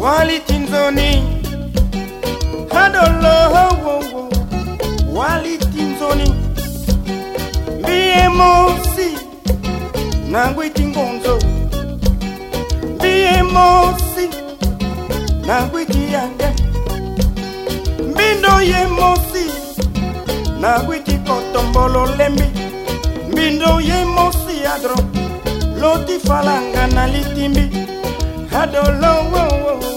walitinzoni hadolo walitinzoni mbiye mosi nangwiti ngonzo mbiye mosi nangwiti yange mbindo ye mosi nangwiti kotombolo lembi mbindo ye mosi adro loti falanga na litimbi. Adolo wo, wo, wo,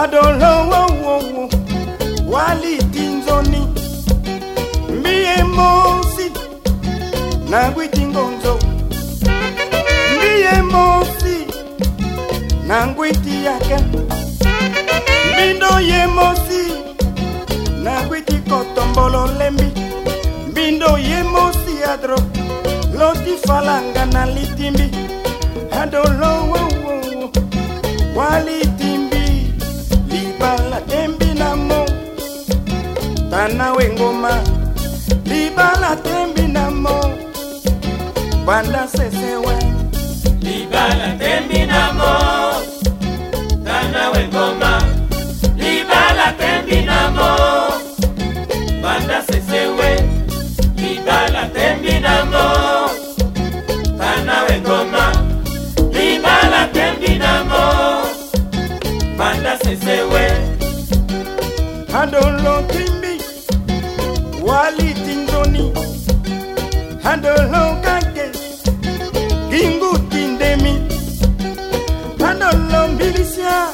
adolo wo, wo, wo, walitinzoni mbiye mosi nangwiti ngonzo. Mbiye mosi nangwiti yake. Mbindo ye mosi nangwiti kotombolo lembi. Mbindo ye mosi adro loti falanga na litimbi. Wo, tana wengoma libala tembi na mo banda sesewe Libala tembi na mo. Tana wengoma. Libala tembi na mo. Banda sesewe. Libala tembi na mo. Tana wengoma. Libala tembi na mo. Banda sesewe. Timbi walitindoni adolo kake kingu tindemi adolo mbilisia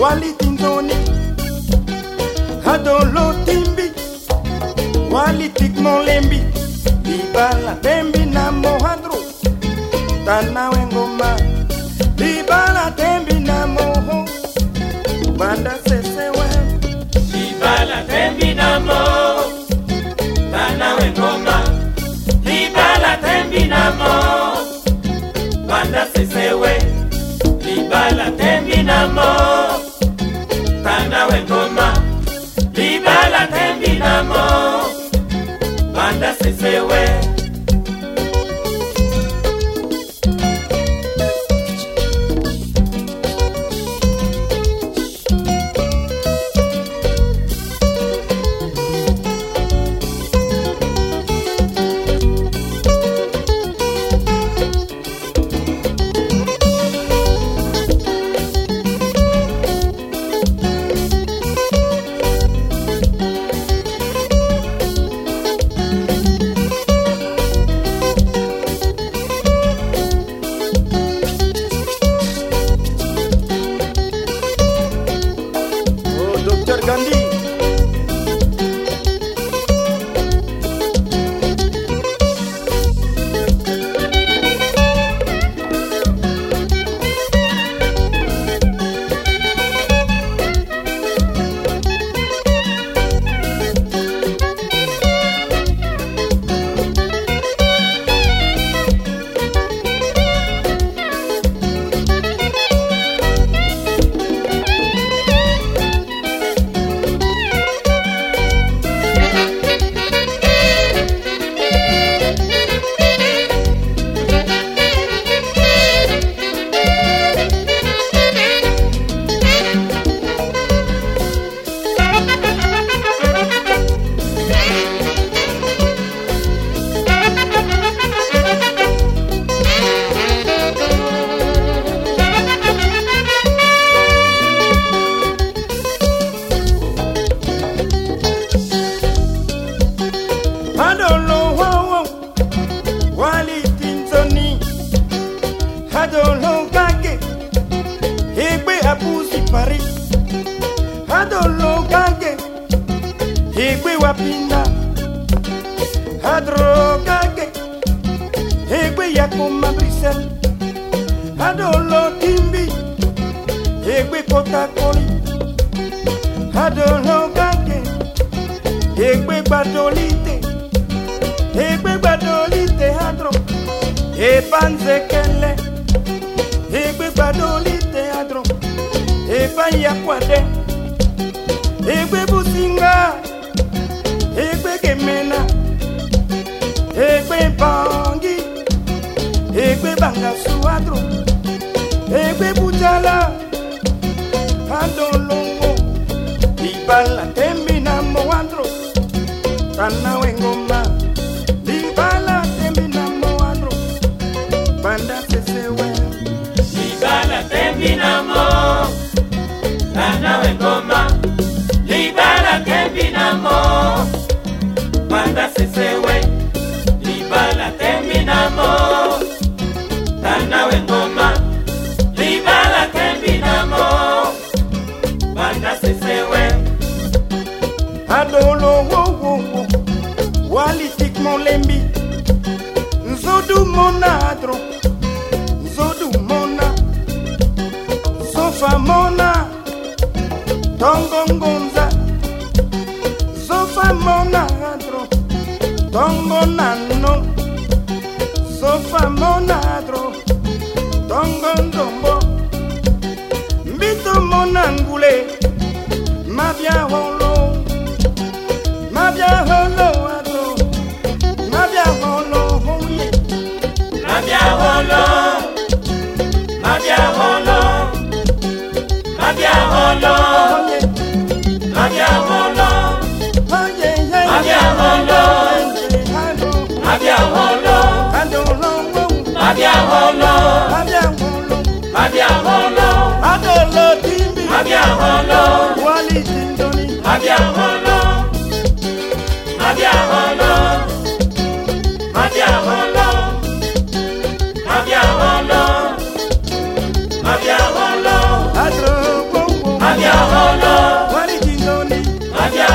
walitindoni adolo timbi walitikmolembi libala tembi na mohadro tanawe ngoma libala tembi na moho banda sesewe Libala tembi na mo. Tana wengoma. Libala tembi na mo. Banda sesewe. Libala tembi na mo. Tana wengoma. Libala tembi na mo. Banda sesewe. adolokake egbe abusi pari adolokake egbe wapinda Adro adrokake egbe yakuma brisel adolokimbi egbe kotakoli adolokake egbe gbadolite egbe gbadolite adro ebanzekele. badoli teatro epai ya kwade. Ekwebusinga ekwekemena ekwebangi ekwebanga suatro ekwebucala adolongo ibala tembi na mowatro tanawe banda sesewe libala tembi na mo. Tana wengoma libala tembi na mo. Banda sesewe adolongo wowo walitik molembi nzodu mona adro. Nzodu mona sofa mona tongongonza tongo nano sofa mona adro tongo ndombo mbito mona ngule mabia holo mabia holo adro mabia holo mabia holo mabia holo Mabia Holo. Mabia Adolo Dimbi. Mabia Wali Tindoni. Mabia Holo. Mabia Holo. Adro Bongo. Mabia Holo. Wali Tindoni. Mabia